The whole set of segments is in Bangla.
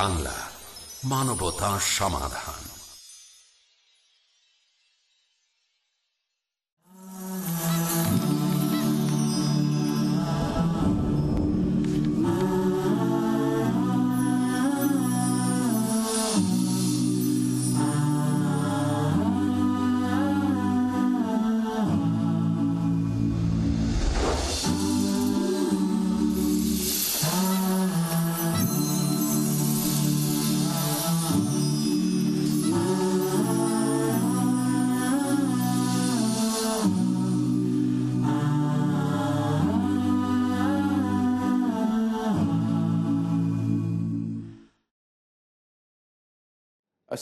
বাংলা মানবতা সমাধান।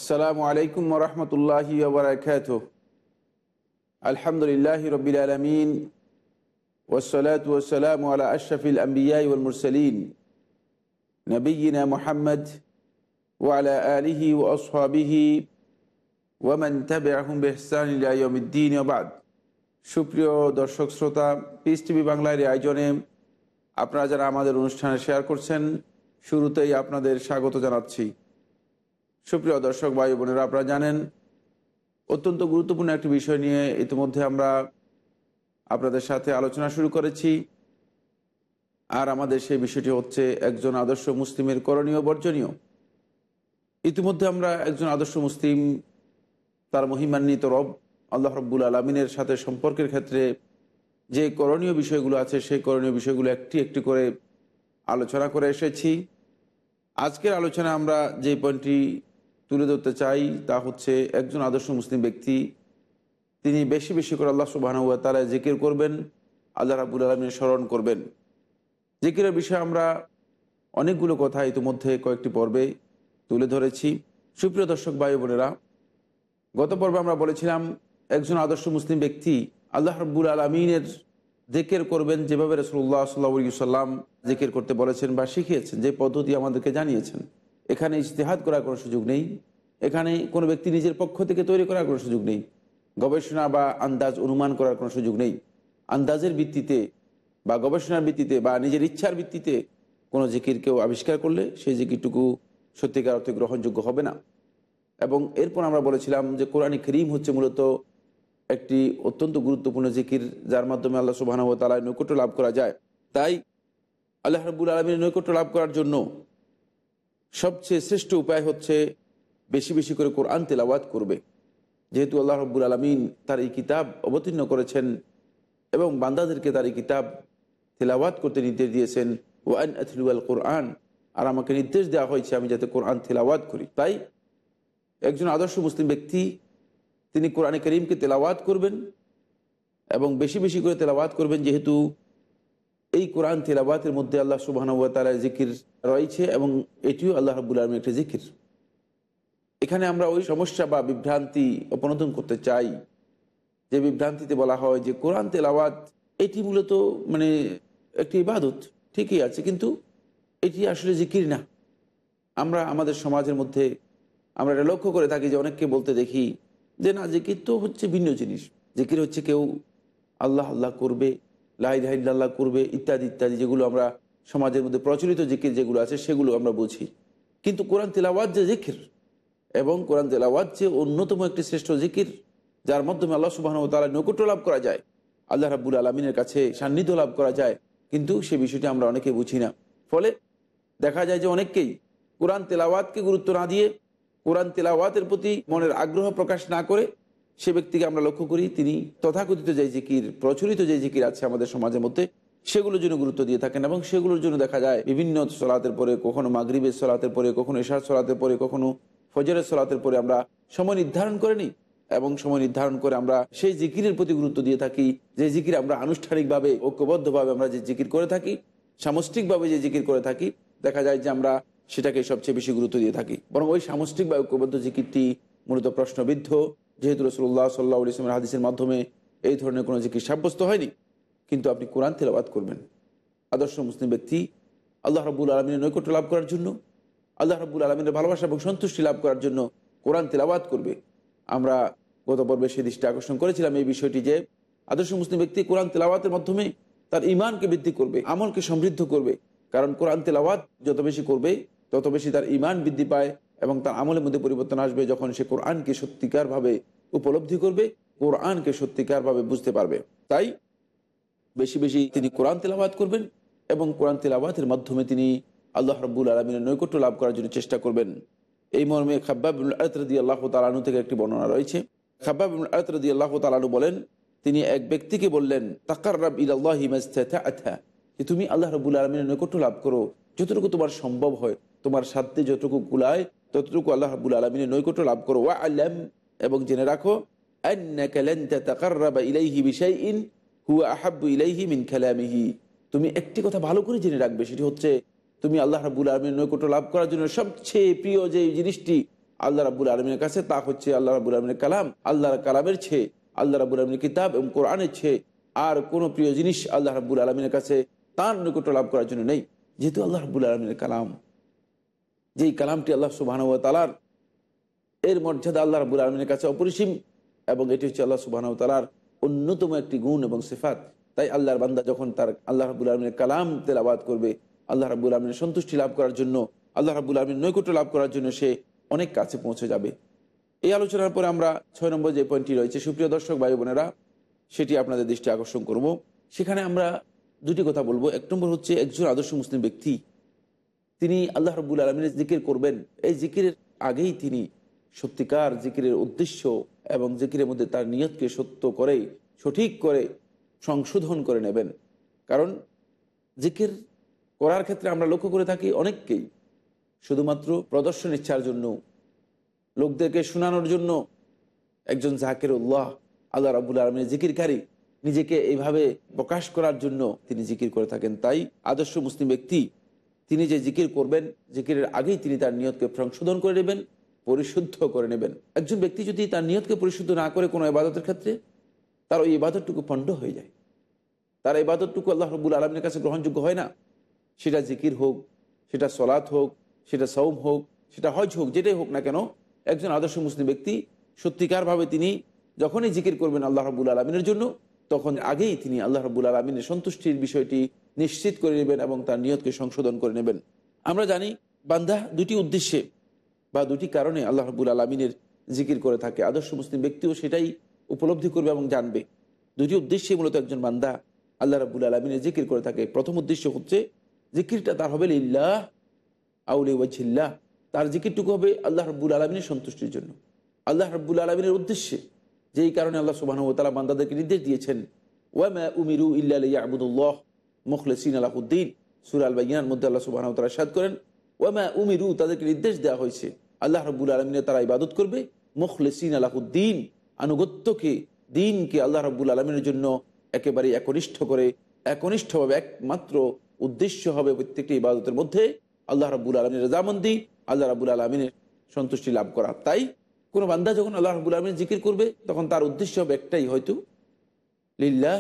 আসসালামু আলাইকুম রহমতুল্লাহি আলহামদুলিল্লাহ রবিল আলমিন ওসলাত আলা আশরফিল আম্বিয়াই ওলমুরসলিন নবীনা মোহাম্মদ ওয়ালা আলিহি ও আসহাবিহি ওয়ামান তাবে আহম বেহসান ওবাদ সুপ্রিয় দর্শক শ্রোতা পিস টিভি বাংলার আয়োজনে আপনারা যারা আমাদের অনুষ্ঠানে শেয়ার করছেন, শুরুতেই আপনাদের স্বাগত জানাচ্ছি। সুপ্রিয় দর্শক, ভাই বোনেরা, আপনারা জানেন, অত্যন্ত গুরুত্বপূর্ণ একটি বিষয় নিয়ে ইতিমধ্যে আমরা আপনাদের সাথে আলোচনা শুরু করেছি। আর আমাদের সেই বিষয়টি হচ্ছে একজন আদর্শ মুসলিমের করণীয়, বর্জনীয়। ইতিমধ্যে আমরা একজন আদর্শ মুসলিম, তার মহিমান্বিত রব, আল্লাহ রব্বুল আলমিনের সাথে সম্পর্কের ক্ষেত্রে যে করণীয় বিষয়গুলো আছে, সেই করণীয় বিষয়গুলো একটি একটি করে আলোচনা করে এসেছি। আজকের আলোচনা আমরা যে পয়েন্টটি তুলে ধরতে চাই তা হচ্ছে একজন আদর্শ মুসলিম ব্যক্তি। তিনি বেশি বেশি করে আল্লাহ সুবাহানুয়া তারা জিকির করবেন, আল্লাহ রাবুল আলমিনের স্মরণ করবেন। জিকিরের বিষয়ে আমরা অনেকগুলো কথা ইতিমধ্যে কয়েকটি পর্বে তুলে ধরেছি। সুপ্রিয় দর্শক, ভাই বোনেরা, গত পর্বে আমরা বলেছিলাম একজন আদর্শ মুসলিম ব্যক্তি আল্লাহ রব্বুল আলমিনের জেকের করবেন যেভাবে রসুল্লাহ সাল্লা সাল্লাম জেকের করতে বলেছেন বা শিখিয়েছেন, যে পদ্ধতি আমাদেরকে জানিয়েছেন। এখানে ইজতেহাদ করার কোনো সুযোগ নেই। এখানে কোনো ব্যক্তি নিজের পক্ষ থেকে তৈরি করার কোনো সুযোগ নেই। গবেষণা বা আন্দাজ অনুমান করার কোনো সুযোগ নেই। আন্দাজের ভিত্তিতে বা গবেষণার ভিত্তিতে বা নিজের ইচ্ছার ভিত্তিতে কোনো জিকির কেউ আবিষ্কার করলে সেই জিকিরটুকু সত্যিকার অর্থে গ্রহণযোগ্য হবে না। এবং এরপর আমরা বলেছিলাম যে কোরআনী করিম হচ্ছে মূলত একটি অত্যন্ত গুরুত্বপূর্ণ জিকির, যার মাধ্যমে আল্লাহ সুবাহ তালায় নৈকট্য লাভ করা যায়। তাই আল্লাহ রবুল আলমীর নৈকট্য লাভ করার জন্য সবচেয়ে শ্রেষ্ঠ উপায় হচ্ছে বেশি বেশি করে কোরআন তেলাওয়াত করবে। যেহেতু আল্লাহ রব্বুল আলমিন তার এই কিতাব অবতীর্ণ করেছেন এবং বান্দাদেরকে তার এই কিতাব তেলাওয়াত করতে নির্দেশ দিয়েছেন ওয়ান আথলুয়াল কোরআন আর আমাকে নির্দেশ দেওয়া হয়েছে আমি যাতে কোরআন তেলাওয়াত করি। তাই একজন আদর্শ মুসলিম ব্যক্তি, তিনি কোরআনে করিমকে তেলাওয়াত করবেন এবং বেশি বেশি করে তেলাওয়াত করবেন যেহেতু এই কোরআন তেলাবাতের মধ্যে আল্লাহ সুবাহানুয়া তালার জিকির রয়েছে এবং এটিও আল্লাহ রাবুল আলমের একটি জিকির। এখানে আমরা ওই সমস্যা বা বিভ্রান্তি অপনোদন করতে চাই। যে বিভ্রান্তিতে বলা হয় যে কোরআন তেলাওয়াত এটি মূলত মানে একটি ইবাদত, ঠিকই আছে, কিন্তু এটি আসলে জিকির না। আমরা আমাদের সমাজের মধ্যে আমরা এটা লক্ষ্য করে থাকি যে অনেককে বলতে দেখি যে না, জিকির তো হচ্ছে ভিন্ন জিনিস। জিকির হচ্ছে কেউ আল্লাহ আল্লাহ করবে লাইল্লাহ করবে, ইত্যাদি ইত্যাদি, যেগুলো আমরা সমাজের মধ্যে প্রচলিত জিকির যেগুলো আছে, সেগুলো আমরা বুঝি। কিন্তু কোরআন তেলাওয়াত যে জিকির এবং কোরআন তেলাওয়াত যে অন্যতম একটি শ্রেষ্ঠ জিকির, যার মাধ্যমে আল্লাহ সুবাহন তালা নৈকট্য লাভ করা যায়, আল্লাহ রাবুল আলমিনের কাছে সান্নিধ্য লাভ করা যায়, কিন্তু সে বিষয়টি আমরা অনেকে বুঝি না। ফলে দেখা যায় যে অনেককেই কোরআন তেলাওয়াতকে গুরুত্ব না দিয়ে, কোরআন তেলাওয়াতের প্রতি মনের আগ্রহ প্রকাশ না করে সে ব্যক্তিকে আমরা লক্ষ্য করি, তিনি তথাকথিত যে জিকির, প্রচলিত যে জিকির আছে আমাদের সমাজের মধ্যে, সেগুলোর জন্য গুরুত্ব দিয়ে থাকেন এবং সেগুলোর জন্য দেখা যায় বিভিন্ন সলাতের পরে, কখনো মাগরীবের সলাতের পরে, কখনো এশার সলাতের পরে, কখনো ফজরের সলাতের পরে আমরা সময় নির্ধারণ করে নিই এবং সময় নির্ধারণ করে আমরা সেই জিকিরের প্রতি গুরুত্ব দিয়ে থাকি, যে জিকির আমরা আনুষ্ঠানিকভাবে, ঐক্যবদ্ধভাবে আমরা যে জিকির করে থাকি, সামষ্টিকভাবে যে জিকির করে থাকি, দেখা যায় যে আমরা সেটাকে সবচেয়ে বেশি গুরুত্ব দিয়ে থাকি। বরং ওই সামষ্টিক বা ঐক্যবদ্ধ জিকিরটি মূলত প্রশ্নবিদ্ধ যেহেতু রসুল্লাহ সাল্লাহ ইসলামের হাদিসের মাধ্যমে এই ধরনের কোনো জিকির সাব্যস্ত হয়নি, কিন্তু আপনি কোরআন তেলাবাদ করবেন। আদর্শ মুসলিম ব্যক্তি আল্লাহ রবুল আলমিনের নৈকট্য লাভ করার জন্য, আল্লাহ রবুল আলমিনের ভালোবাসা এবং সন্তুষ্টি লাভ করার জন্য কোরআন তেলাবাদ করবে। আমরা গত পর্বে সে দৃষ্টি আকর্ষণ করেছিলাম এই বিষয়টি যে, আদর্শ মুসলিম ব্যক্তি কোরআন তেলাওয়াতের মাধ্যমে তার ইমানকে বৃদ্ধি করবে, আমলকে সমৃদ্ধ করবে। কারণ কোরআন তেলাওয়াত যত বেশি করবে, তত বেশি তার ইমান বৃদ্ধি পায় এবং তার আমলের মধ্যে পরিবর্তন আসবে যখন সে কোরআনকে সত্যিকারভাবে উপলব্ধি করবে, কোরআনকে সত্যিকারভাবে বুঝতে পারবে। তাই বেশি বেশি তিনি কোরআন তেলাবাদ করবেন এবং কোরআন তেলাবাদের মাধ্যমে তিনি আল্লাহ রব্বুল আলমিনের নৈকট্য লাভ করার জন্য চেষ্টা করবেন। এই মর্মে খাব্বাবুল আয়তরদি আল্লাহ তালানু থেকে একটি বর্ণনা রয়েছে। খাব্বাবুল আয়তরদি আল্লাহ তালানু বলেন, তিনি এক ব্যক্তিকে বললেন তাকার রাব ইল্লাহি আথা যে তুমি আল্লাহ রবুল আলমিনের নৈকট্য লাভ করো, যতটুকু তোমার সম্ভব হয়, তোমার সাধ্যে যতটুকু কুলায় ততটুকু আল্লাহ রবুল আলমিনের নৈকট্য লাভ করো। ওয়া আল্লাম এবং জেনে রাখো তুমি একটি কথা ভালো করে জেনে রাখবে, সেটি হচ্ছে তুমি আল্লাহ রাবুল আলমীর নৈকট্য লাভ করার জন্য সবচেয়ে প্রিয় যে জিনিসটি আল্লাহ রাবুল আলমীর কাছে, তা হচ্ছে আল্লাহ রাবুল আলমীর কালাম, আল্লাহর কালামের চেয়ে, আল্লাহ রাবুল আলমীর কিতাব এবং কোরআনের ছে আর কোনো প্রিয় জিনিস আল্লাহ রাবুল আলমীর কাছে তার নৈকট্য লাভ করার জন্য নেই, যেহেতু আল্লাহ রাবুল আলমীর কালাম। যেই কালামটি আল্লাহ সুবাহ তালার এর মর্যাদা আল্লাহ রাবুল আলমীর কাছে অপরিসীম এবং এটি হচ্ছে আল্লাহ সুবাহ তালার অন্যতম একটি গুণ এবং সেফাত। তাই আল্লাহর বান্দা যখন তার আল্লাহ রাবুল আলমীর কালাম তেলাবাদ করবে, আল্লাহ রাবুল আলমীর সন্তুষ্টি লাভ করার জন্য, আল্লাহ রাবুল আলমীর নৈকট্য লাভ করার জন্য সে অনেক কাছে পৌঁছে যাবে। এই আলোচনার পরে আমরা ছয় নম্বর যে পয়েন্টটি রয়েছে, সুপ্রিয় দর্শক, ভাই বোনেরা, সেটি আপনাদের দৃষ্টি আকর্ষণ করব। সেখানে আমরা দুটি কথা বলব। এক নম্বর হচ্ছে একজন আদর্শ মুসলিম ব্যক্তি তিনি আল্লাহ রবুল আলমিনের জিকির করবেন। এই জিকিরের আগেই তিনি সত্যিকার জিকিরের উদ্দেশ্য এবং জিকিরের মধ্যে তার নিয়তকে সত্য করে, সঠিক করে সংশোধন করে নেবেন। কারণ জিকির করার ক্ষেত্রে আমরা লক্ষ্য করে থাকি অনেককেই। শুধুমাত্র প্রদর্শন ইচ্ছার জন্য, লোকদেরকে শোনানোর জন্য একজন জাকের উল্লাহ আল্লাহ রাবুল আলমের জিকিরকারী নিজেকে এইভাবে প্রকাশ করার জন্য তিনি জিকির করে থাকেন। তাই আদর্শ মুসলিম ব্যক্তি তিনি যে জিকির করবেন, জিকিরের আগেই তিনি তার নিয়তকে সংশোধন করে নেবেন, পরিশুদ্ধ করে নেবেন। একজন ব্যক্তি যদি তার নিয়তকে পরিশুদ্ধ না করে কোনো ইবাদতের ক্ষেত্রে, তার ওই ইবাদতটুকু পণ্ড হয়ে যায়। তার ইবাদতটুকু আল্লাহ রবুল আলমের কাছে গ্রহণযোগ্য হয় না। সেটা জিকির হোক, সেটা সলাৎ হোক, সেটা সৌম হোক, সেটা হজ হোক, যেটাই হোক না কেন, একজন আদর্শ মুসলিম ব্যক্তি সত্যিকারভাবে তিনি যখনই জিকির করবেন আল্লাহ রবুল আলমিনের জন্য, তখন আগেই তিনি আল্লাহ রবুল আলমিনের সন্তুষ্টির বিষয়টি নিশ্চিত করে নেবেন এবং তার নিয়তকে সংশোধন করে নেবেন। আমরা জানি বান্দা দুটি উদ্দেশ্যে বা দুটি কারণে আল্লাহ রবুল আলমিনের জিকির করে থাকে। আদর্শ মুসলিম ব্যক্তিও সেটাই উপলব্ধি করবে এবং জানবে। দুটি উদ্দেশ্যে মূলত একজন বান্দা আল্লাহ রবুল আলমিনের জিকির করে থাকে। প্রথম উদ্দেশ্য হচ্ছে, জিকিরটা তার হবে লিল্লাহ আউলি ওয়াজিল্লাহ তার জিকিরটুকু হবে আল্লাহ রব্বুল আলমিনের সন্তুষ্টির জন্য। আল্লাহ রব্বুল আলমিনের উদ্দেশ্যে যেই কারণে আল্লাহ সুবাহ তালা বান্দাদেরকে নির্দেশ দিয়েছেন ওয়ামা উমিরু ইল্লা আবুদুল্লাহ মুখলেসিন আলাহুদ্দিন, সুর আল বাইনার মধ্যে আল্লাহ সুবাহ তালা সাদ করেন, ওয়ামা উমিরু, তাদেরকে নির্দেশ দেওয়া হয়েছে। আল্লাহ রব্বুল আলমিনের তারা ইবাদত করবে। মুখলেসিন আলাহুদ্দিন আনুগত্যকে, দিনকে আল্লাহ রব্বুল আলমিনের জন্য একেবারে একনিষ্ঠ করে, একনিষ্ঠভাবে একমাত্র উদ্দেশ্য হবে প্রত্যেকটি ইবাদতের মধ্যে আল্লাহ রাবুল আলমিনের রেজামন্দি, আল্লাহ রাবুল আলমিনের সন্তুষ্টি লাভ করা। তাই কোনো বান্দা যখন আল্লাহ রাবুল আলমিন জিকির করবে, তখন তার উদ্দেশ্য হবে একটাই হয়তো, লিল্লাহ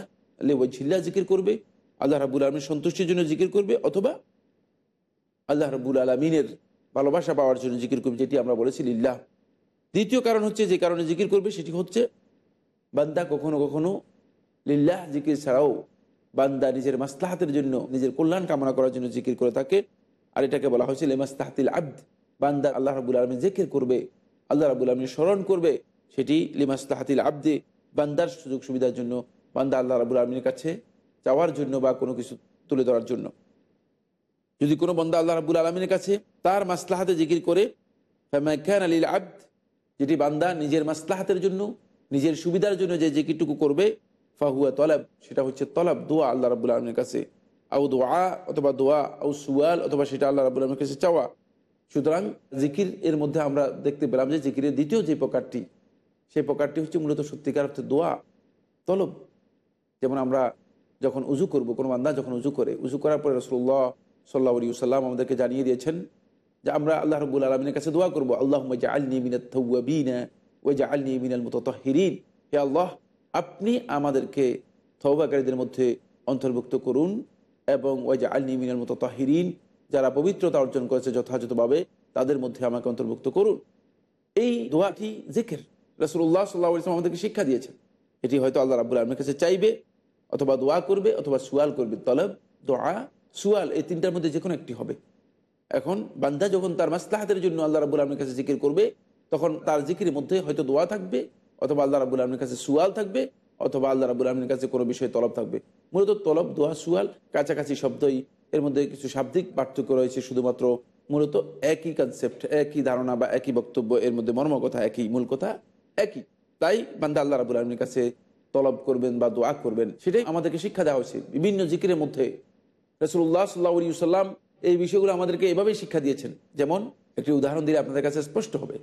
ঝিল্লা জিকির করবে। আল্লাহ রাবুল আলমীর সন্তুষ্টির জন্য জিকির করবে অথবা আল্লাহ রাবুল আলমিনের ভালোবাসা পাওয়ার জন্য জিকির করবে, যেটি আমরা বলেছি লিল্লাহ। দ্বিতীয় কারণ হচ্ছে যে কারণে জিকির করবে, সেটি হচ্ছে বান্দা কখনো কখনো লিল্লাহ জিকির ছাড়াও বান্দা নিজের মাস্তাহাতের জন্য, নিজের কল্যাণ কামনা করার জন্য জিকির করে থাকে। আর এটাকে বলা হয়েছে লিমাস্তাহাতিল আব্দ। বান্দা আল্লাহ রাবুল আলমী জিকির করবে, আল্লাহ রাবুল আলমী স্মরণ করবে, সেটি লিমাস্তাহাতিল আব্দে বান্দার সুযোগ সুবিধার জন্য বান্দা আল্লাহ রাবুল আলমীর কাছে চাওয়ার জন্য বা কোনো কিছু তুলে ধরার জন্য। যদি কোনো বন্দা আল্লাহ রাবুল আলমীর কাছে তার মাসলাহাতে জিকির করে ফ্যামাখান আলীল আব্দ, যেটি বান্দা নিজের মাসলাহাতের জন্য, নিজের সুবিধার জন্য যে জিকিরটুকু করবে, ফাহুয়া তলাব, সেটা হচ্ছে তলাব, দোয়া আল্লাহ রাবুল আলমীর কাছে। আউ দোয়া অথবা দোয়া আউ সুয়াল অথবা সেটা আল্লাহ রাবুল আলমের কাছে চাওয়া। সুতরাং জিকির এর মধ্যে আমরা দেখতে পেলাম যে জিকিরের দ্বিতীয় যে প্রকারটি, সেই প্রকারটি হচ্ছে মূলত সত্যিকার অর্থে দোয়া, তলব। যেমন আমরা যখন উজু করব, কোনো বান্দা যখন উজু করে উজু করার পরে রসুল্লাহ সাল্লা আলী সাল্লাম আমাদেরকে জানিয়ে দিয়েছেন যে আমরা আল্লাহ রবুল আলমিনের কাছে দোয়া করব আল্লাহ মজা আলনি মিনাত ওই জা আলনি মিনাল মুতহিরিন হে আল্লাহ, আপনি আমাদেরকে থৌবাকারীদের মধ্যে অন্তর্ভুক্ত করুন এবং ওই যে আলনি মিনাল তাহিরিন যারা পবিত্রতা অর্জন করেছে যথাযথভাবে, তাদের মধ্যে আমাকে অন্তর্ভুক্ত করুন। এই দোয়াটি জেকের। রসুল্লাহ সাল্লাহ আমাদেরকে শিক্ষা দিয়েছেন। এটি হয়তো আল্লাহ রাবুল আলমের কাছে চাইবে অথবা দোয়া করবে অথবা সুয়াল করবে, তলব, দোয়া, সুয়াল, এই তিনটার মধ্যে যে কোনো একটি হবে। এখন বান্দা যখন তার মাসলাহাতের জন্য আল্লাহ রাবুল আলমীর কাছে জিকির করবে, তখন তার জিকির মধ্যে হয়তো দোয়া থাকবে, অথবা আল্লাহ রাবুল আলমীর কাছে সুয়াল থাকবে, অথবা আল্লাহ রাবুল আলমীর কাছে কোনো বিষয়ে তলব থাকবে। মূলত তলব, দোয়া, সুয়াল, কাছাকাছি শব্দই এর মধ্যে কিছু শাব্দিক পার্থক্য রয়েছে, শুধুমাত্র মূলত একই কনসেপ্ট একই ধারণা বা একই বক্তব্য, এর মধ্যে মর্ম কথা একই মূল কথা, একই। তাই বান্দা আল্লাহ রাবুল আলমীর কাছে তলব করবেন বা দোয়া করবেন, সেটাই আমাদেরকে শিক্ষা দেওয়া হয়েছে। বিভিন্ন জিকিরের মধ্যে রসুল্লাহ সাল্লাহ সাল্লাম এই বিষয়গুলো আমাদেরকে এভাবেই শিক্ষা দিয়েছেন। যেমন একটি উদাহরণ দিলে আপনাদের কাছে স্পষ্ট হবে।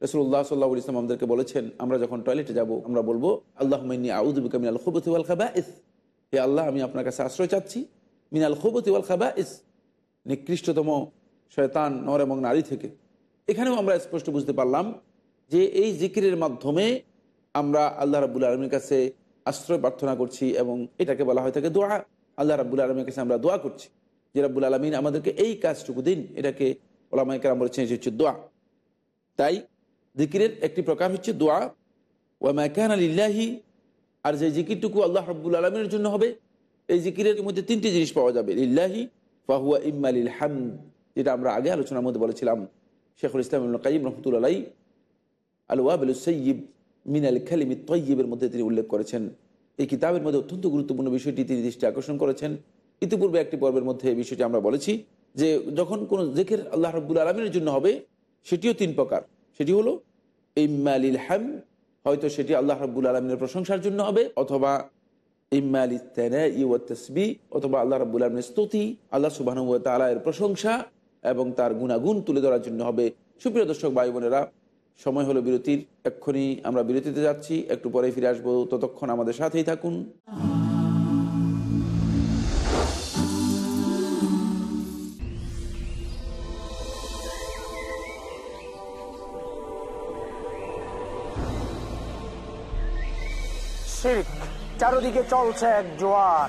রসুল্লাহ সাল্লাহ ইসলাম আমাদেরকে বলেছেন, আমরা যখন টয়লেটে যাব, আমরা বলব আল্লাহ আউদ্দিন মিনাল খুবতি খাবা ইস হে আল্লাহ, আমি আপনার কাছে আশ্রয় চাচ্ছি, মিনাল খুবতি ওয়াল খাবা ইস নিকৃষ্টতম শয়তান, নর এবং নারী থেকে। এখানেও আমরা স্পষ্ট বুঝতে পারলাম যে এই জিকিরের মাধ্যমে আমরা আল্লাহ রাবুল আলমীর কাছে আশ্রয় প্রার্থনা করছি এবং এটাকে বলা হয় থাকে দোয়া। আল্লাহ রাবুল আলমীর কাছে আমরা দোয়া করছি যে রাবুল আলমিন আমাদেরকে এই কাজটুকু দিন, এটাকে ওলামাইকার বলেছেন এটি হচ্ছে দোয়া। তাই জিকিরের একটি প্রকার হচ্ছে দোয়া। ওয়ামাকান আলিল্লাহি আর যে জিকিরটুকু আল্লাহ রব্বুল আলমীর জন্য হবে, এই জিকিরের মধ্যে তিনটি জিনিস পাওয়া যাবে। লিল্লাহি ফাহুয়া ইম্মালিল হাম যেটা আমরা আগে আলোচনার মধ্যে বলেছিলাম। শেখুল ইসলাম কাইম রহমতুল্লাহ আল ওয়াবিল সৈয়িব মিনাল খালিমি তৈয়বের মধ্যে তিনি উল্লেখ করেছেন। এই কিতাবের মধ্যে অত্যন্ত গুরুত্বপূর্ণ বিষয়টি তিনি দৃষ্টি আকর্ষণ করেছেন। ইতিপূর্বে একটি পর্বের মধ্যে এই বিষয়টি আমরা বলেছি যে, যখন কোনো জেকের আল্লাহ রব্বুল আলমীর জন্য হবে, সেটিও তিন প্রকার। সেটি হলো ইম্মালিল হ্যাম হয়তো সেটি আল্লাহ রব্বুল আলমিনের প্রশংসার জন্য হবে, অথবা ইম্মাল তসবি, অথবা আল্লাহ রব্বুল আলমের স্তুতি, আল্লাহ সুবাহ এর প্রশংসা এবং তার গুণাগুণ তুলে ধরার জন্য হবে। সুপ্রিয় দর্শক, ভাই বোনেরা সময় হলো বিরতির, এক্ষুনি আমরা বিরতিতে যাচ্ছি, একটু পরে ফিরে আসব, ততক্ষণ আমাদের সাথেই থাকুন। চারদিকে চলছে এক জোয়ার।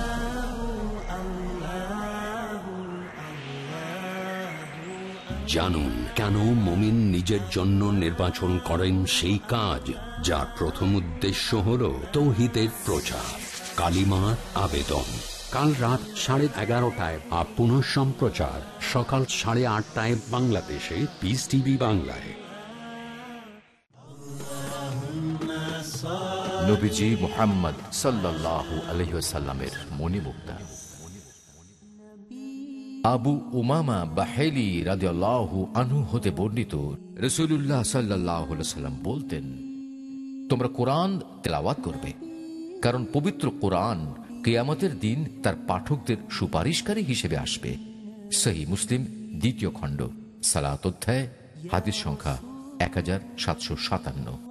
জানুন কেন মমিন নিজের জন্য নির্বাচন করেন সেই কাজ যার প্রথম উদ্দেশ্য হল তৌহিতের প্রচার। কালিমার আবেদন। কাল রাত সাড়ে এগারোটায় বা পুনঃ সম্প্রচার। সকাল সাড়ে আটটায় বাংলাদেশে। পিস টিভি বাংলায়। নবীজি মোহাম্মদ সাল্লাহ আলহিসাল্লামের মণিমুক্তা। আবু উমামা বাহেলি রাজিয়াল্লাহু আনহু হতে বর্ণিত রসুল্লাহ সাল্লাহ সাল্লাম বলতেন, তোমরা কোরআন তেলাওয়াত করবে, কারণ পবিত্র কোরআন কেয়ামতের দিন তার পাঠকদের সুপারিশকারী হিসেবে আসবে। সহি মুসলিম, দ্বিতীয় খণ্ড, সালাত অধ্যায়, হাদিস সংখ্যা এক হাজার সাতশো সাতান্ন।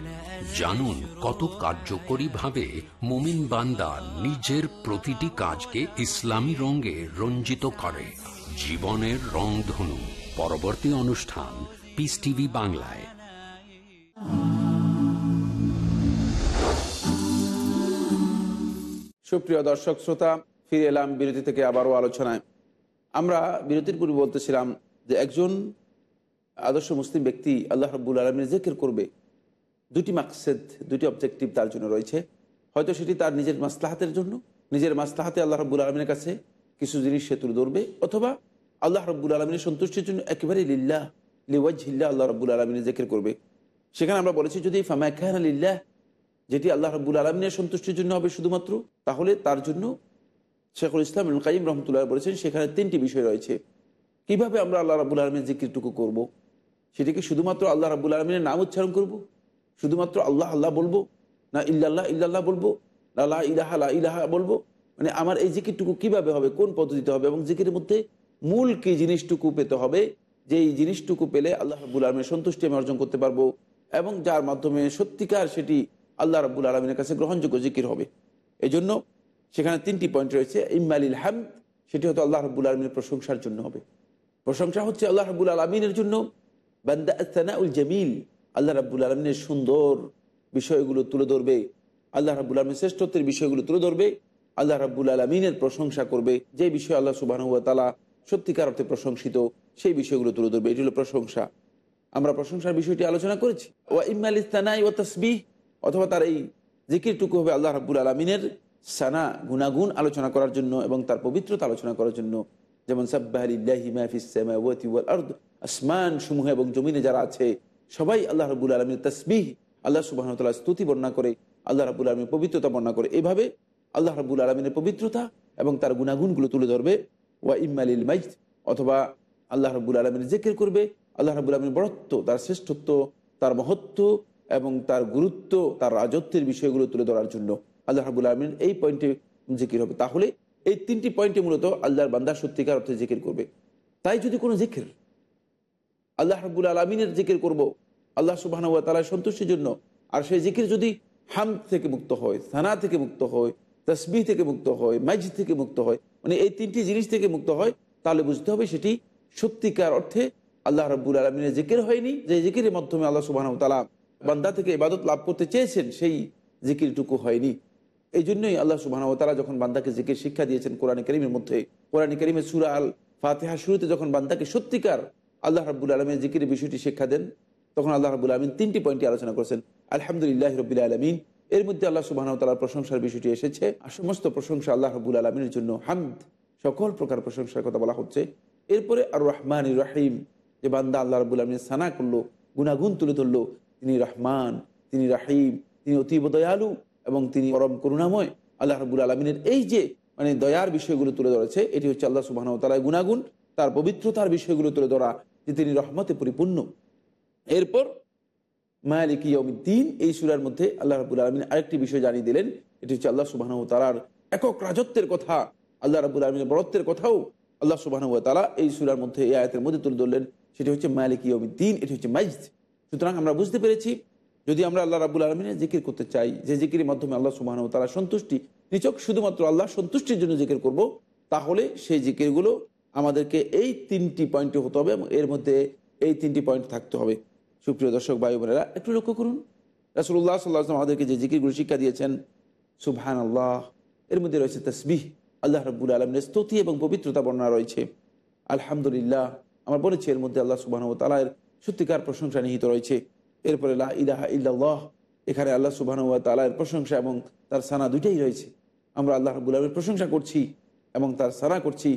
জানুন কত কার্যকরী ভাবে মোমিন বান্দা নিজের প্রতিটি কাজকে ইসলামী রঙে রঞ্জিত করে। জীবনের রংধনু। পরবর্তী অনুষ্ঠান পিস টিভি বাংলায়। সুপ্রিয় দর্শক, শ্রোতা, ফিরে এলাম বিরতি থেকে আবারও আলোচনায়। আমরা বিরতির পূর্বে বলতেছিলাম যে একজন আদর্শ মুসলিম ব্যক্তি আল্লাহ রব্বুল আলমীর জেকের করবে। দুটি মাকসেদ দুটি অবজেক্টিভ তার জন্য রয়েছে হয়তো সেটি তার নিজের মাসলাহাতের জন্য নিজের মাসলাহাতে আল্লাহ রব্বুল আলমীর কাছে কিছু জিনিস সে তুলে ধরবে, অথবা আল্লাহ রব্বুল আলমিনের সন্তুষ্টির জন্য একেবারে লিল্লাহ লিওয়াজিল্লা আল্লাহ রব্বুল আলমিনের জেকের করবে সেখানে আমরা বলেছি, যদি ফামাখান আলিল্লাহ যেটি আল্লাহ রব্বুল আলমিনের সন্তুষ্টির জন্য হবে শুধুমাত্র, তাহলে তার জন্য শেখুল ইসলাম কাইম রহমতুল্লাহ বলেছেন, সেখানে তিনটি বিষয় রয়েছে কীভাবে আমরা আল্লাহ রাবুল আলমীর জিকিরটুকু করব। সেটিকে শুধুমাত্র আল্লাহ রাবুল আলমিনের নাম উচ্চারণ করব। শুধুমাত্র আল্লাহ আল্লাহ বলব? না ইল্লাল্লাহ ইল্লাল্লাহ বলব? না লা ইলাহা লা ইলাহা বলব? মানে আমার এই জিকিরটুকু কীভাবে হবে? কোন পদ্ধতিতে হবে? এবং জিকিরের মধ্যে মূল কি জিনিসটুকু পেতে হবে? যে এই জিনিসটুকু পেলে আল্লাহ রাবুল আলমের সন্তুষ্টি আমি অর্জন করতে পারব এবং যার মাধ্যমে সত্যিকার সেটি আল্লাহ রাবুল আলমিনের কাছে গ্রহণযোগ্য জিকির হবে। এই জন্য সেখানে তিনটি পয়েন্ট রয়েছে, ইম্মালিল হাম, সেটি হয়তো আল্লাহ রব্বুল আলমিনের প্রশংসার জন্য হবে। প্রশংসা হচ্ছে আল্লাহ রব্বুল আলমিনের জন্য, বান্দা উল জামিল আল্লাহ রাবুল আলমিনের সুন্দর বিষয়গুলো তুলে ধরবে। আল্লাহ রাবুল আলমীর শ্রেষ্ঠত্বের বিষয়গুলো তুলে ধরবে। আল্লাহ রাবুল আলমিনের প্রশংসা করবে। যে বিষয় আল্লাহ সুবাহ তালা সত্যিকার অর্থে প্রশংসিত, সেই বিষয়গুলো তুলে ধরবে। এটি হলো প্রশংসা। আমরা প্রশংসার বিষয়টি আলোচনা করেছি। ও ইমাল ইস্তানাই ও তসবিহ, অথবা তার এই জিকিরটুকু হবে আল্লাহ রাবুল আলমিনের সানা গুনাগুন আলোচনা করার জন্য এবং তার পবিত্রতা আলোচনা করার জন্য। যেমন, সাব্বাহ আসমান সমূহ এবং জমিনে যারা আছে সবাই আল্লাহ রবুল আলমীর তসবিহ আল্লাহ সুবাহ স্তুতি বর্ণনা করে, আল্লাহ রাবুল আলমীর পবিত্রতা বর্ণনা করে। এভাবে আল্লাহ রাবুল আলমিনের পবিত্রতা এবং তার গুণাগুণগুলো তুলে ধরবে। ওয়া ইম্মালিল মাইজ অথবা আল্লাহ রবুল আলমিনের জেকের করবে। আল্লাহ রাবুল আলমীর বরত্ব, তার শ্রেষ্ঠত্ব, তার মহত্ব এবং তার গুরুত্ব, তার রাজত্বের বিষয়গুলো তুলে ধরার জন্য আল্লাহ রাবুল আলমিন এই পয়েন্টে জিকির হবে। তাহলে এই তিনটি পয়েন্টে মূলত আল্লাহর বান্দা সত্যিকার অর্থে জিকির করবে। তাই যদি কোনো জিকির আল্লাহ রাবুল আলমিনের জিকির করব আল্লাহ সুবাহ তালার সন্তুষ্টির জন্য। আর সেই জিকির যদি হাম থেকে মুক্ত হয় থানা থেকে মুক্ত হয়, তসবিহ থেকে মুক্ত হয় মাইজ থেকে মুক্ত হয় মানে এই তিনটি জিনিস থেকে মুক্ত হয়, তাহলে বুঝতে হবে সেটি সত্যিকার অর্থে আল্লাহ রাবুল আলমিনের জিকির হয়নি। যে জিকিরের মাধ্যমে আল্লাহ সুবাহ তালা বান্দা থেকে ইবাদত লাভ করতে চেয়েছেন, সেই জিকিরটুকু হয়নি। এই জন্যই আল্লাহ সুবাহ তারা যখন বান্দাকে জিকির শিক্ষা দিয়েছেন কোরআন করিমের মধ্যে, কোরআন করিমের সুরা আল ফাতেহা শুরুতে যখন বান্দাকে সত্যিকার আল্লাহ রাবুল আলমের জিকিরের বিষয়টি শিক্ষা দেন তখন আল্লাহ রাবুল আলমিন তিনটি পয়েন্টে আলোচনা করেছেন, আলহামদুলিল্লাহ রবিল আলমিন। এর মধ্যে আল্লাহ সুবাহ তালার প্রশংসার বিষয়টি এসেছে। আর সমস্ত প্রশংসা আল্লাহ রাবুল আলমিনের জন্য হামদ, সকল প্রকার প্রশংসার কথা বলা হচ্ছে। এরপরে আর রহমান রাহিম, যে বান্দা আল্লাহ রাবুল আলমিন সানা করল গুনাগুন তুলে ধরলো, তিনি রহমান, তিনি রাহিম, তিনি অতীব দয়ালু এবং তিনি পরম করুণাময়। আল্লাহ রাবুল আলমিনের এই যে মানে দয়ার বিষয়গুলো তুলে ধরেছে, এটি হচ্ছে আল্লাহ সুবাহ তালায় গুনাগুন তার পবিত্রতার বিষয়গুলো তুলে ধরা, যে তিনি রহমতে পরিপূর্ণ। এরপর মায়ালিক ইয়মিদ্দিন এই সুরার মধ্যে আল্লাহ রাবুল আলমিন আরেকটি বিষয় জানিয়ে দিলেন। এটি হচ্ছে আল্লাহ সুবাহ তালার একক রাজত্বের কথা। আল্লাহ রাবুল আলমিনের বরত্বের কথাও আল্লাহ সুবাহ তালা এই সুরার মধ্যে, এই আয়তের মধ্যে তুলে ধরলেন। সেটি হচ্ছে মায়ালিক ইয়মিদ্দিন এটি হচ্ছে মাইজ সুতরাং আমরা বুঝতে পেরেছি, যদি আমরা আল্লাহ রাবুল আলমিনের জিকির করতে চাই, যে জিকিরের মাধ্যমে আল্লাহ সুবাহ তারা সন্তুষ্টি নিচক শুধুমাত্র আল্লাহ সন্তুষ্টির জন্য জিকির করব, তাহলে সেই জিকিরগুলো আমাদেরকে এই তিনটি পয়েন্টে হতে হবে এবং এর মধ্যে এই তিনটি পয়েন্ট থাকতে হবে। সুপ্রিয় দর্শক ভাই বোনেরা, একটু লক্ষ্য করুন। রাসুল্লাহ সাল্লাহ আমাদেরকে যে জিকিরগুলো শিক্ষা দিয়েছেন সুবহান আল্লাহ এর মধ্যে রয়েছে তসবিহ। আল্লাহ রব্বুল আলমিনের স্তুতি এবং পবিত্রতা বর্ণনা রয়েছে। আলহামদুলিল্লাহ, আমার বলেছি এর মধ্যে আল্লাহ সুবাহ তালার সত্যিকার প্রশংসা নিহিত রয়েছে। এরপরে লা ইলাহা ইল্লাল্লাহ, এখানে আল্লাহ সুবাহ তালার প্রশংসা এবং তার সানা দুইটাই রয়েছে। আমরা আল্লাহ রাবুল আলমের প্রশংসা করছি এবং তার সানা করছি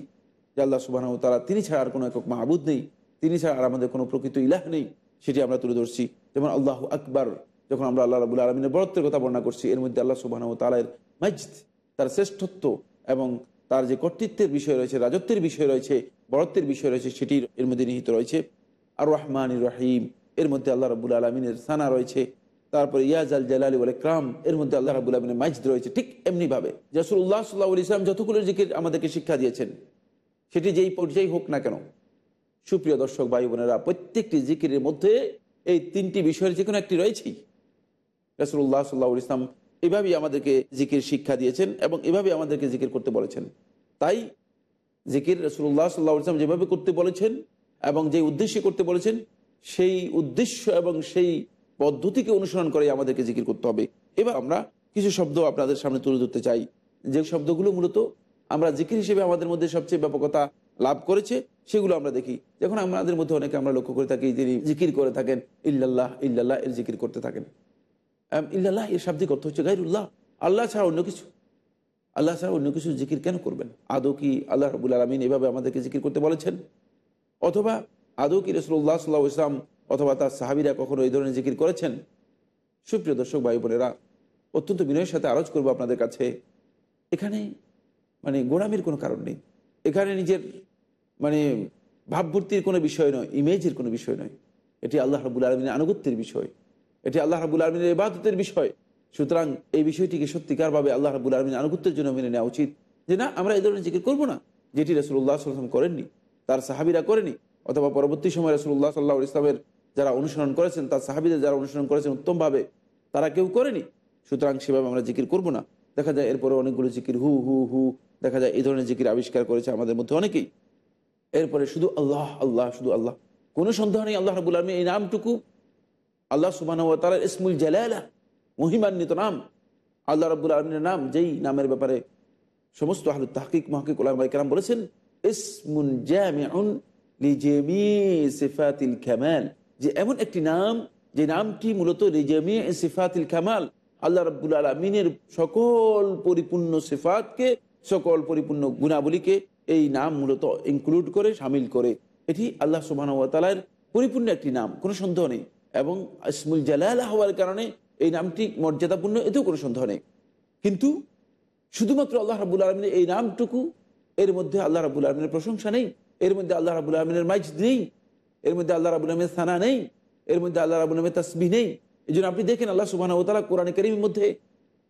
যে আল্লাহ সুবাহ তালা তিনি ছাড়া আর কোনো একক মাহবুদ নেই, তিনি ছাড়া আর আমাদের কোনো প্রকৃত ইলাহ নেই। সেটি আমরা তুলে ধরছি। যেমন আল্লাহ আকবর, যখন আমরা আল্লাহ রাবুল আলমিনের বরত্বের কথা বর্ণনা করছি, এর মধ্যে আল্লাহ সুবাহ তালের মসজিদ তার শ্রেষ্ঠত্ব এবং তার যে কর্তৃত্বের বিষয় রয়েছে, রাজত্বের বিষয় রয়েছে, বরত্বের বিষয় রয়েছে, সেটির এর মধ্যে নিহিত রয়েছে। আর রহমান রাহিম, এর মধ্যে আল্লাহ রাবুল আলমিনের সানা রয়েছে। তারপরে ইয়াজ আল জালালি বলে ক্রাম এর মধ্যে আল্লাহ রাবুল আলমিনের মাইজদ রয়েছে, ঠিক এমনিভাবে। জাসুল্লাহ সাল্লাহ ইসলাম যতগুলো জিকির আমাদেরকে শিক্ষা দিয়েছেন, সেটি যেই পর্যায়ে হোক না কেন সুপ্রিয় দর্শক ভাই বোনেরা, প্রত্যেকটি জিকিরের মধ্যে এই তিনটি বিষয়ের যে কোনো একটি রয়েছেই। রসুল্লাহ সাল্লাহ ইসলাম এভাবেই আমাদেরকে জিকির শিক্ষা দিয়েছেন এবং এভাবে আমাদেরকে জিকির করতে বলেছেন। তাই জিকির রসুল্লাহ সাল্লাহ ইসলাম যেভাবে করতে বলেছেন এবং যে উদ্দেশ্যে করতে বলেছেন, সেই উদ্দেশ্য এবং সেই পদ্ধতিকে অনুসরণ করে আমাদেরকে জিকির করতে হবে। এবার আমরা কিছু শব্দ আপনাদের সামনে তুলে ধরতে চাই। যে শব্দগুলো মূলত আমরা জিকির হিসেবে আমাদের মধ্যে সবচেয়ে ব্যাপকতা লাভ করেছে সেগুলো আমরা দেখি। যখন আমাদের মধ্যে অনেকে আমরা লক্ষ্য করে থাকি যিনি জিকির করে থাকেন, ইল্লাল্লাহ ইল্লাল্লাহ, এর জিকির করতে থাকেন। ইল্লাল্লাহ, এর শাব্দিক অর্থ হচ্ছে গাইরুল্লাহ আল্লাহ ছাড়া অন্য কিছু। আল্লাহ ছাড়া অন্য কিছু জিকির কেন করবেন? আদৌ কি আল্লাহ রবুল আলমিন এভাবে আমাদেরকে জিকির করতে বলেছেন? অথবা আদৌ কি রসুল্লাহ সাল্লাহ ইসলাম অথবা তার সাহাবিরা কখনো এই ধরনের জিকির করেছেন? সুপ্রিয় দর্শক, ভাই বোনেরা, অত্যন্ত বিনয়ের সাথে আরজ করব আপনাদের কাছে। এখানে মানে গোড়ামির কোনো কারণ নেই। এখানে নিজের মানে ভাবভূর্তির কোনো বিষয় নয় ইমেজের কোনো বিষয় নয়। এটি আল্লাহ রাবুল আলমিনের আনুগত্যের বিষয়। এটি আল্লাহ রাবুল আলমিনের ইবাদতের বিষয়। সুতরাং এই বিষয়টিকে সত্যিকারভাবে আল্লাহ রাবুল আলমিন আনুগত্যের জন্য মেনে নেওয়া উচিত যে না, আমরা এই ধরনের জিকির করব না, যেটি রসুল্লাহ সাল্লাম করেননি, তার সাহাবিরা করেনি, অথবা পরবর্তী সময় রসুল্লাহ সাল্লাহ ইসলামের যারা অনুসরণ করেছেন, তার সাহাবিদের যারা অনুসরণ করেছেন উত্তমভাবে তারা কেউ করেনি। সুতরাং সেভাবে আমরা জিকির করব না। দেখা যায় এরপরে অনেকগুলো জিকির হু হু হু, দেখা যায় এই ধরনের জিকির আবিষ্কার করেছে আমাদের মধ্যে অনেকেই। এরপরে শুধু আল্লাহ আল্লাহ, শুধু আল্লাহ। কোনো সন্দেহ নেই আল্লাহ রাবুল আলমী এই নামটুকু। আল্লাহ সুবাহ তালার ইসমুল জালালা, মহিমান্বিত নাম। আল্লাহ রাবুল আলমিনের নাম, যেই নামের ব্যাপারে সমস্ত আহলু তাহকিক, মহাকিক ওলামাই কেরাম বলেছেন, ইসমুন কামাল। যে এমন একটি নাম, যে নামটি মূলত লিজেমি সিফাতিল কামাল, আল্লাহ রাব্বুল আলমিনের সকল পরিপূর্ণ সিফাতকে, সকল পরিপূর্ণ গুণাবলীকে এই নাম মূলত ইনক্লুড করে, সামিল করে। এটি আল্লাহ সুবাহর পরিপূর্ণ একটি নাম, কোনো সন্দেহ নেই। এবং ইসমুল জালালা হওয়ার কারণে এই নামটি মর্যাদাপূর্ণ, এতেও কোনো সন্দেহ নেই। কিন্তু শুধুমাত্র আল্লাহ রাবুল আলমিনের এই নামটুকু, এর মধ্যে আল্লাহ রাবুল আলমিনের প্রশংসা নেই, এর মধ্যে আল্লাহ রাবুল আলমিনের মাইজ নেই, এর মধ্যে আল্লাহ রাবুল আলমের থানা নেই, এর মধ্যে আল্লাহ রাবুল আলমের তসবি নেই। এই জন্য আপনি দেখেন আল্লাহ সুবাহ তালা কোরআন করিমের মধ্যে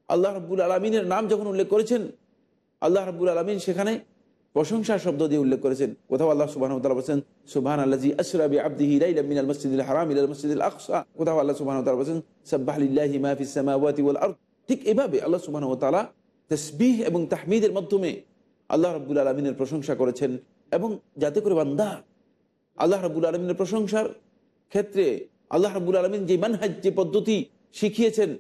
আল্লাহ রাবুল আলমিনের নাম যখন উল্লেখ করেছেন, আল্লাহ রাবুল আলমিন সেখানে প্রশংসা শব্দ দিয়ে উল্লেখ করেছেন। কোথাও আল্লাহ সুবাহ বলছেন সুবাহ আল্লাহি আসরাবি আব্দিহি রাইলাম মিনাল মসজিদুল হারাম ইলাল মসজিদুল আকসা। কোথাও আল্লাহ সুবাহ বলছেন সাব্বাহিল্লাহি মাহফিস সামাওয়াতি ওয়াল ঠিক এভাবে আল্লাহ সুবাহ তালা তসবিহ এবং তাহমিদের মাধ্যমে আল্লাহ রাবুল আলমিনের প্রশংসা করেছেন এবং যাতে করে বান্দা আল্লাহ রাবুল আলমিনের প্রশংসার ক্ষেত্রে আল্লাহ রাবুল আলমিন যে মানহাজ, যে পদ্ধতি শিখিয়েছেন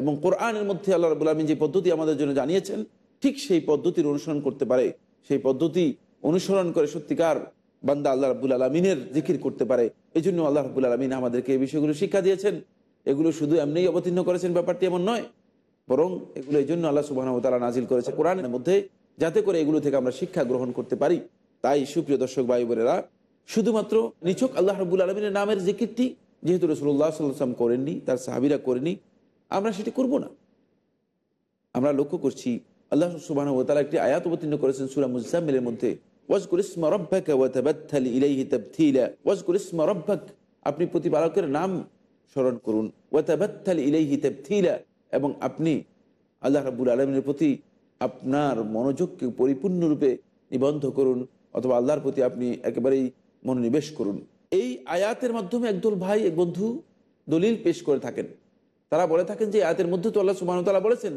এবং কোরআনের মধ্যে আল্লাহ রাবুল আলমিন যে পদ্ধতি আমাদের জন্য জানিয়েছেন, ঠিক সেই পদ্ধতির অনুসরণ করতে পারে। সেই পদ্ধতি অনুসরণ করে সত্যিকার বান্দা আল্লাহ রাবুল আলমিনের জিকির করতে পারে। এই জন্য আল্লাহ রাবুল আলমিন আমাদেরকে এই বিষয়গুলো শিক্ষা দিয়েছেন। এগুলো শুধু এমনিই অবতীর্ণ করেছেন ব্যাপারটি এমন নয়, বরং এগুলো এই জন্য আল্লাহ সুবাহ তালা নাজিল করেছে কোরআনের মধ্যে, যাতে করে এগুলো থেকে আমরা শিক্ষা গ্রহণ করতে পারি। তাই সুপ্রিয় দর্শক ভাই বোনেরা, শুধুমাত্র নিছক আল্লাহ রবুল আলমিনের নামের জিকিরটি যেহেতু রসুল্লাহ সাল্লাম করেননি, তার সাহাবিরা করেনি, আমরা সেটি করব না। আমরা লক্ষ্য করছি আল্লাহ সুবাহ তালা একটি আয়াত অবতীর্ণ করেছেন সুরা মুজাম্মিলের মধ্যে। ওয়াজকুর ইসমা রব্বাকা আপনি প্রতিপালকের নাম স্মরণ করুন। এবং আপনি আল্লাহ রাবুল আলমিনের প্রতি আপনার মনোযোগকে পরিপূর্ণরূপে নিবন্ধ করুন, অথবা আল্লাহর প্রতি আপনি একেবারেই মনোনিবেশ করুন। এই আয়াতের মাধ্যমে একদল ভাই, এক বন্ধু দলিল পেশ করে থাকেন। তারা বলে থাকেন যে আয়াতের মধ্যে তো আল্লাহ সুবাহ তালা বলেছেন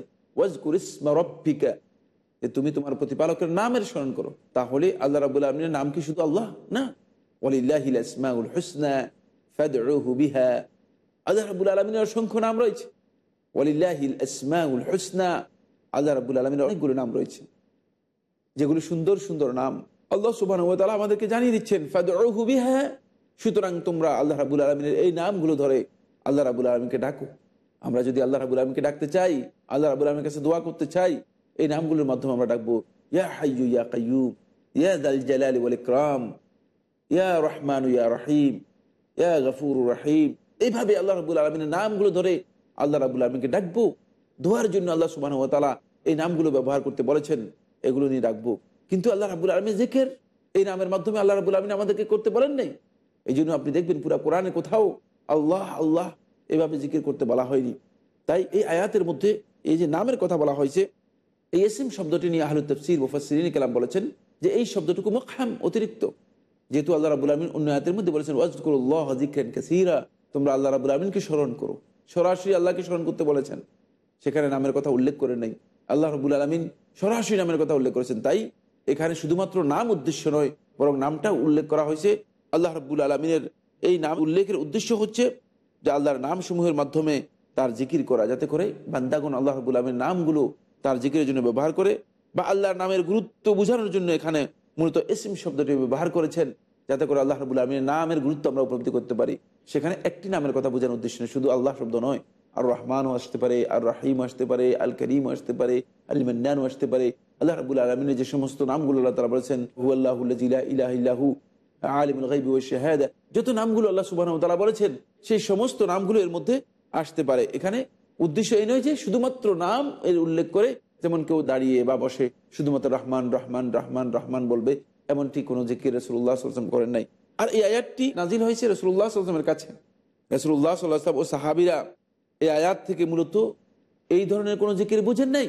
যে তুমি তোমার প্রতিপালকের নামের স্মরণ করো। তাহলে আল্লাহ রাবুল আলমিনের নাম কি শুধু আল্লাহ? না। ওলিল্লাহিল আল্লাহ রাবুল আলমিনের অসংখ্য নাম রয়েছে। হুসনা, আল্লাহ রাবুল অনেকগুলো নাম রয়েছে। যেগুলো সুন্দর সুন্দর নাম। আল্লাহ সুবাহ আমাদেরকে জানিয়ে দিচ্ছেন সুতরাং তোমরা আল্লাহ রাবুল আলমিনের এই নামগুলো ধরে আল্লাহ রাবুল আলমীকে ডাকো। আমরা যদি আল্লাহ রাবুল আলমীকে ডাকতে চাই, আল্লাহ রাবুল আলমীর কাছে দোয়া করতে চাই, এই নামগুলোর মাধ্যমে আমরা ডাকবো, ইয়া হাইয়ু ইয়া কাইয়ুম, ইয়া দাল জালালি ওয়াল ইকরাম, ইয়া রহমান ইয়া রহিম, ইয়া গফুর রহিম। এইভাবে আল্লাহ রাবুল আলমিনের নামগুলো ধরে আল্লাহ রাবুল আলমীকে ডাকবো। দোয়ার জন্য আল্লাহ সুবাহ তালা এই নামগুলো ব্যবহার করতে বলেছেন, এগুলো নিয়ে ডাকবো। কিন্তু আল্লাহ রাবুল আলমী জেকের এই নামের মাধ্যমে আল্লাহ রাবুল আলমিন আমাদেরকে করতে বলেন নাই। এই জন্য আপনি দেখবেন পুরা কোরআনে কোথাও আল্লাহ আল্লাহ এভাবে জিকির করতে বলা হয়নি। তাই এই আয়াতের মধ্যে এই যে নামের কথা বলা হয়েছে, এই এসিম শব্দটি নিয়ে আহলু তফসির মুফাসিরিন কালাম বলেছেন যে এই শব্দটুকু মখাম অতিরিক্ত। যেহেতু আল্লাহ রাবুল আলমিন উন্নয়তের মধ্যে বলেছেন ওয়াজকুল্লাহ হজিকেন কাসিরা তোমরা আল্লাহ রাবুল আলমিনকে স্মরণ করো। সরাসরি আল্লাহকে স্মরণ করতে বলেছেন। সেখানে নামের কথা উল্লেখ করে নাই। আল্লাহ রবুল আলমিন সরাসরি নামের কথা উল্লেখ করেছেন। তাই এখানে শুধুমাত্র নাম উদ্দেশ্য নয়, বরং নামটা উল্লেখ করা হয়েছে। আল্লাহ রব্বুল আলমিনের এই নাম উল্লেখের উদ্দেশ্য হচ্ছে যে আল্লাহর নাম সমূহের মাধ্যমে তার জিকির করা, যাতে করে বান্দাগুন আল্লাহ আলমের নামগুলো তার জিকিরের জন্য ব্যবহার করে বা আল্লাহর নামের গুরুত্ব বোঝানোর জন্য এখানে মূলত এসিম শব্দটি ব্যবহার করেছেন, যাতে করে আল্লাহ রবুল আলমীর নামের গুরুত্ব আমরা উপলব্ধি করতে পারি। সেখানে একটি নামের কথা বোঝানোর উদ্দেশ্য শুধু আল্লাহ শব্দ নয় আর রহমানও আসতে পারে আর রাহিম আসতে পারে আল করিম আসতে পারে আলী মান্নানও আসতে পারে। আল্লাহ রাবুল আলমিনের যে সমস্ত নামগুলো আল্লাহ তারা বলেছেন হু আল্লাহ ইলাহ ইলাহু আলিমুল গাইবি ও শাহাদা। যত নামগুলো আল্লাহ সুবাহ তালা বলেছেন, সেই সমস্ত নামগুলো এর মধ্যে আসতে পারে। এখানে উদ্দেশ্য এই নয় যে শুধুমাত্র নাম এর উল্লেখ করে যেমন কেউ দাঁড়িয়ে বা বসে, শুধুমাত্র রহমান রহমান রহমান রহমান বলবে, এমনটি কোনো জিকির রসুল্লাহ সাল্লাম করেন নাই। আর এই আয়াতটি নাজিল হয়েছে রসুল্লাহ সাল্লামের কাছে। রসুল্লাহ সাল্লাহ ও সাহাবিরা এই আয়াত থেকে মূলত এই ধরনের কোনো জিকির বুঝেন নাই?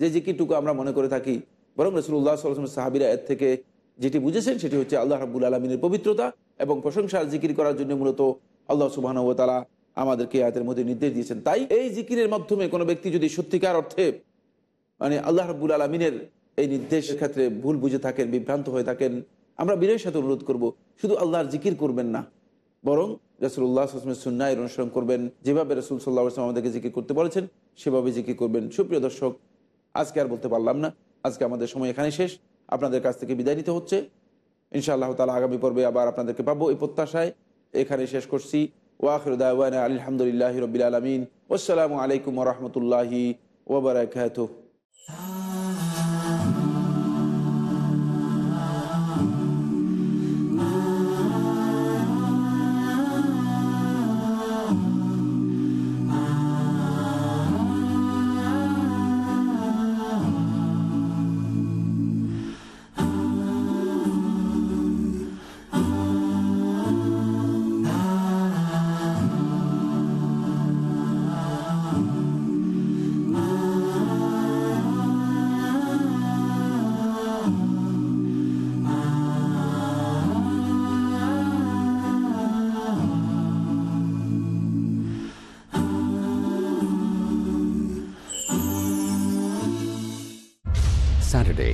যে জিকিরটুকু আমরা মনে করে থাকি, বরং রসুল্লাহ সাল্লাম সাহাবিরা এর থেকে যেটি বুঝেছেন সেটি হচ্ছে আল্লাহ রাবুল আলমিনের পবিত্রতা এবং প্রশংসার জিকির করার জন্য মূলত আল্লাহ সুবাহ তালা আমাদেরকে আয়াতের মধ্যে নির্দেশ দিয়েছেন। তাই এই জিকিরের মাধ্যমে কোনো ব্যক্তি যদি সত্যিকার অর্থে মানে আল্লাহ রাবুল আলমিনের এই নির্দেশের ক্ষেত্রে ভুল বুঝে থাকেন, বিভ্রান্ত হয়ে থাকেন, আমরা বিনয়ের সাথে অনুরোধ করব, শুধু আল্লাহর জিকির করবেন না, বরং রসুল্লাহ আসলামের সুন্নায়ের অনুসরণ করবেন, যেভাবে রসুল সাল্লাহ আসলাম আমাদেরকে জিকির করতে বলেছেন, সেভাবে জিকির করবেন। সুপ্রিয় দর্শক, আজকে আর বলতে পারলাম না, আজকে আমাদের সময় এখানে শেষ। আপনাদের কাছ থেকে বিদায় নিতে হচ্ছে। ইনশাআল্লাহ তালা আগামী পর্বে আবার আপনাদেরকে পাবো এই প্রত্যাশায়। এখানে শেষ করছি। ওয়াখিরুদ্দাওয়ান আলহামদুলিল্লাহ রবিল আলমিন। আসসালামু আলাইকুম রহমতুল্লাহি ওবরাকাত